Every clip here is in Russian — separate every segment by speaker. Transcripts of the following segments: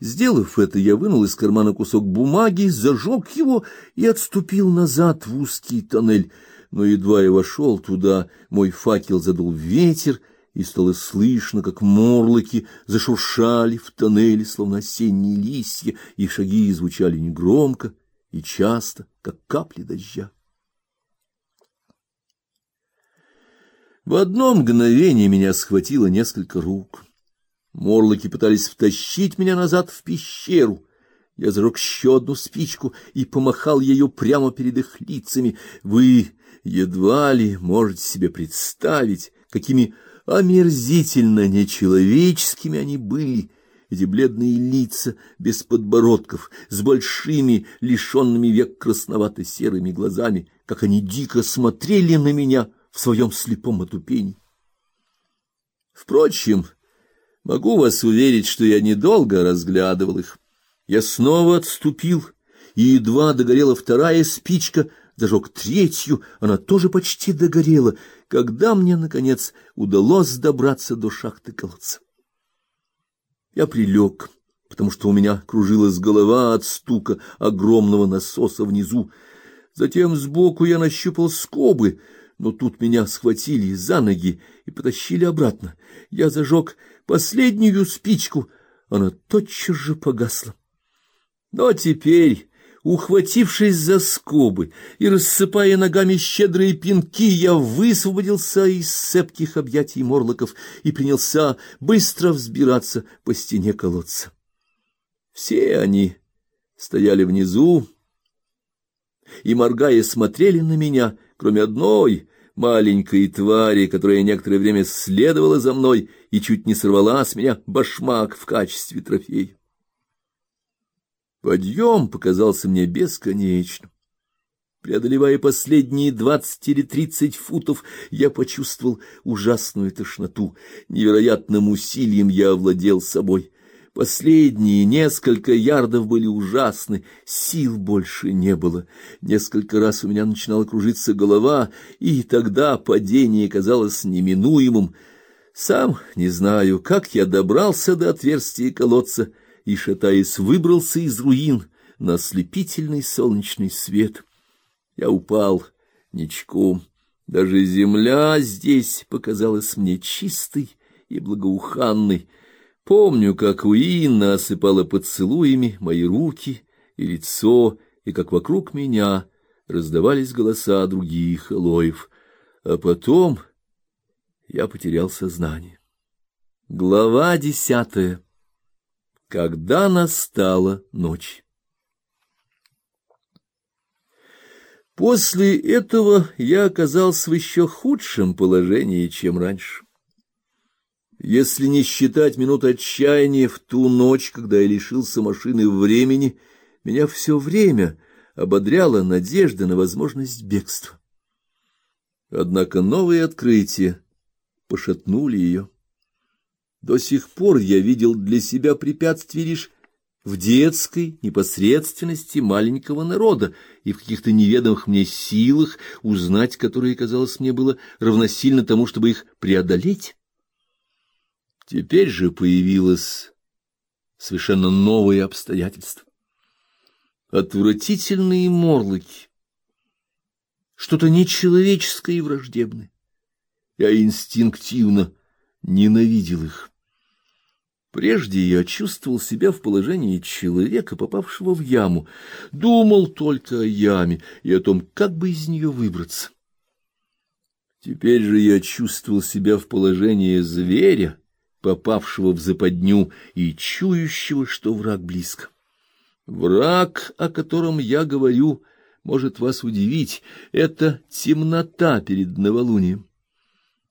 Speaker 1: Сделав это, я вынул из кармана кусок бумаги, зажег его и отступил назад в узкий тоннель. Но едва я вошел туда, мой факел задул ветер, и стало слышно, как морлоки зашуршали в тоннеле, словно осенние листья, и шаги звучали негромко и часто, как капли дождя. В одно мгновение меня схватило несколько рук. Морлоки пытались втащить меня назад в пещеру. Я зажег еще одну спичку и помахал ею прямо перед их лицами. Вы едва ли можете себе представить, какими Омерзительно нечеловеческими они были, эти бледные лица без подбородков, с большими, лишенными век красновато-серыми глазами, как они дико смотрели на меня в своем слепом отупении. Впрочем, могу вас уверить, что я недолго разглядывал их. Я снова отступил, и едва догорела вторая спичка, зажег третью, она тоже почти догорела, когда мне, наконец, удалось добраться до шахты колодца. Я прилег, потому что у меня кружилась голова от стука огромного насоса внизу. Затем сбоку я нащупал скобы, но тут меня схватили за ноги и потащили обратно. Я зажег последнюю спичку, она тотчас же погасла. Но теперь Ухватившись за скобы и рассыпая ногами щедрые пинки, я высвободился из цепких объятий морлоков и принялся быстро взбираться по стене колодца. Все они стояли внизу и, моргая, смотрели на меня, кроме одной маленькой твари, которая некоторое время следовала за мной и чуть не сорвала с меня башмак в качестве трофея. Подъем показался мне бесконечным. Преодолевая последние двадцать или тридцать футов, я почувствовал ужасную тошноту. Невероятным усилием я овладел собой. Последние несколько ярдов были ужасны, сил больше не было. Несколько раз у меня начинала кружиться голова, и тогда падение казалось неминуемым. Сам не знаю, как я добрался до отверстия колодца, — и, шатаясь, выбрался из руин на ослепительный солнечный свет. Я упал ничком. Даже земля здесь показалась мне чистой и благоуханной. Помню, как Уинна осыпала поцелуями мои руки и лицо, и как вокруг меня раздавались голоса других алоев. А потом я потерял сознание. Глава десятая когда настала ночь. После этого я оказался в еще худшем положении, чем раньше. Если не считать минут отчаяния в ту ночь, когда я лишился машины времени, меня все время ободряла надежда на возможность бегства. Однако новые открытия пошатнули ее. До сих пор я видел для себя препятствие лишь в детской непосредственности маленького народа и в каких-то неведомых мне силах, узнать которые, казалось мне, было равносильно тому, чтобы их преодолеть. Теперь же появилось совершенно новое обстоятельство. Отвратительные морлоки, что-то нечеловеческое и враждебное. Я инстинктивно ненавидел их. Прежде я чувствовал себя в положении человека, попавшего в яму, думал только о яме и о том, как бы из нее выбраться. Теперь же я чувствовал себя в положении зверя, попавшего в западню и чующего, что враг близко. Враг, о котором я говорю, может вас удивить, это темнота перед новолунием.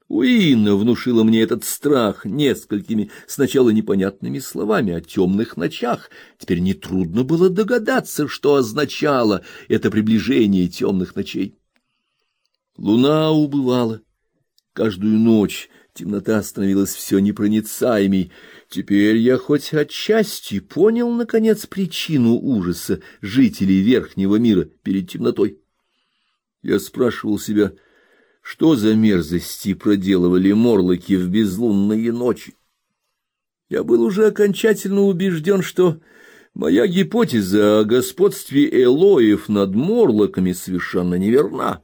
Speaker 1: Уинна внушила мне этот страх несколькими сначала непонятными словами о темных ночах. Теперь нетрудно было догадаться, что означало это приближение темных ночей. Луна убывала. Каждую ночь темнота становилась все непроницаемей. Теперь я хоть отчасти понял, наконец, причину ужаса жителей Верхнего мира перед темнотой. Я спрашивал себя, — что за мерзости проделывали морлоки в безлунные ночи? Я был уже окончательно убежден, что моя гипотеза о господстве Элоев над Морлоками совершенно неверна.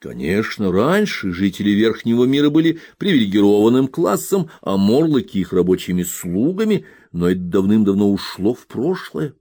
Speaker 1: Конечно, раньше жители Верхнего мира были привилегированным классом, а Морлоки их рабочими слугами, но это давным-давно ушло в прошлое.